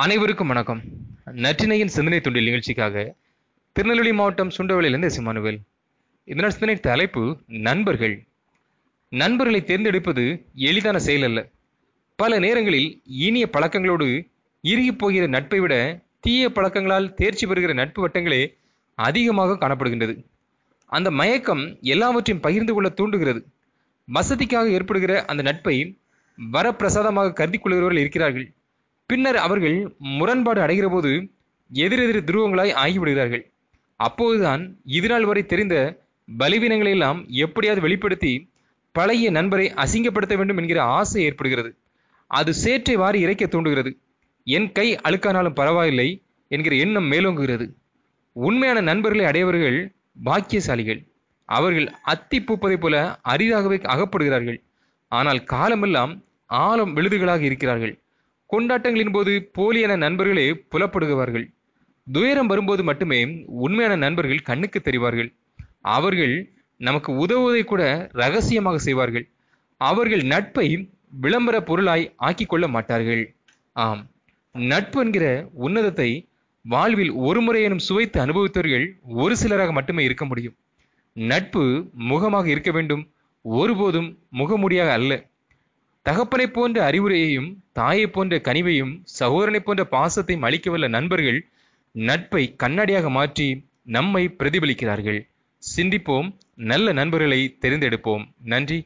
அனைவருக்கும் வணக்கம். நற்றினையின் சிந்தனை துண்டில் நிகழ்ச்சிக்காக திருநெல்வேலி மாவட்டம் சுண்டவளியிலிருந்து சிமானுவேல் இதனால் சிந்தனை தலைப்பு நண்பர்கள். நண்பர்களை தேர்ந்தெடுப்பது எளிதான செயல் அல்ல. பல நேரங்களில் இனிய பழக்கங்களோடு இறுகி போகிற நட்பை விட தீய பழக்கங்களால் தேர்ச்சி பெறுகிற நட்பு வட்டங்களே அதிகமாக காணப்படுகின்றது. அந்த மயக்கம் எல்லாவற்றையும் பகிர்ந்து கொள்ள தூண்டுகிறது. வசதிக்காக ஏற்படுகிற அந்த நட்பை வரப்பிரசாதமாக கருதி கொள்கிறவர்கள் இருக்கிறார்கள். பின்னர் அவர்கள் முரண்பாடு அடைகிற போது எதிரெதிர் துருவங்களாய் ஆகிவிடுகிறார்கள். அப்போதுதான் இதுநாள் வரை தெரிந்த பலவீனங்களை எல்லாம் எப்படியாவது வெளிப்படுத்தி பழைய நண்பரை அசிங்கப்படுத்த வேண்டும் என்கிற ஆசை ஏற்படுகிறது. அது சேற்றை வாரி இறைக்க தூண்டுகிறது. என் கை அழுக்கானாலும் பரவாயில்லை என்கிற எண்ணம் மேலோங்குகிறது. உண்மையான நண்பர்களை அடையவர்கள் பாக்கியசாலிகள். அவர்கள் அத்தி பூப்பதை போல அரிதாகவே அகப்படுகிறார்கள். ஆனால் காலமெல்லாம் ஆழம் விழுதுகளாக இருக்கிறார்கள். கொண்டாட்டங்களின் போது போலியான நண்பர்களே புலப்படுகிறார்கள் துயரம் வரும்போது மட்டுமே உண்மையான நண்பர்கள் கண்ணுக்கு தெரிவார்கள். அவர்கள் நமக்கு உதவுவதை கூட ரகசியமாக செய்வார்கள். அவர்கள் நட்பை விளம்பர பொருளாய் ஆக்கி கொள்ள மாட்டார்கள். ஆம் நட்பு என்கிற உன்னதத்தை வாழ்வில் ஒரு எனும் சுவைத்து அனுபவித்தவர்கள் ஒரு சிலராக மட்டுமே இருக்க முடியும். நட்பு முகமாக இருக்க வேண்டும். ஒருபோதும் முகமுடியாக அல்ல. தகப்பனை போன்ற அறிவுரையையும் தாயை போன்ற கனிவையும் சகோதரனை போன்ற பாசத்தையும் அளிக்கவல்ல நண்பர்கள் நட்பை கண்ணாடியாக மாற்றி நம்மை பிரதிபலிக்கிறார்கள். சிந்திப்போம் நல்ல நண்பர்களை தெரிந்தெடுப்போம். நன்றி.